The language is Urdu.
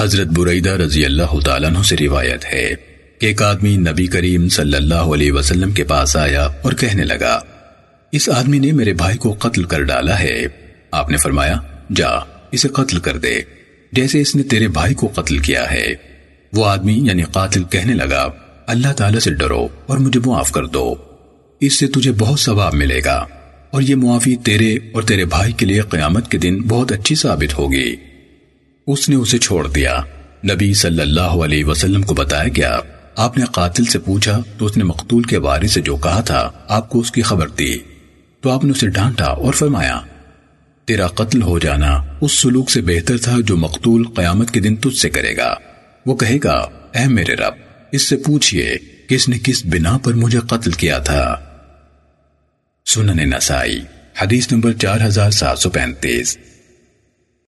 حضرت بریدہ رضی اللہ تعالیٰ عنہ سے روایت ہے کہ ایک آدمی نبی کریم صلی اللہ علیہ وسلم کے پاس آیا اور کہنے لگا، اس آدمی نے میرے بھائی کو قتل کر ڈالا ہے۔ آپ نے فرمایا، جا، اسے قتل کر دے۔ جیسے اس نے تیرے بھائی کو قتل کیا ہے۔ وہ آدمی یعنی قاتل، کہنے لگا، اللہ تعالیٰ سے ڈرو اور مجھے معاف کر دو۔ اس سے تجھے بہت ثواب ملے گا۔ اور یہ معافی تیرے اور تیرے بھائی کے لیے قیامت کے دن بہت اچھی ثابت ہوگی۔ اس نے اسے چھوڑ دیا۔ نبی صلی اللہ علیہ وسلم کو بتایا گیا، آپ نے قاتل سے پوچھا تو اس نے مقتول کے بارے سے جو کہا تھا، آپ کو اس کی خبر دی۔ تو آپ نے اسے ڈانٹا اور فرمایا، تیرا قتل ہو جانا، اس سلوک سے بہتر تھا جو مقتول قیامت کے دن تجھ سے کرے گا۔ وہ کہے گا، اے میرے رب، اس سے پوچھئے کس نے کس بنا پر مجھے قتل کیا تھا۔ سنن نسائی، حدیث نمبر چار ہزار سات سو پینتیس۔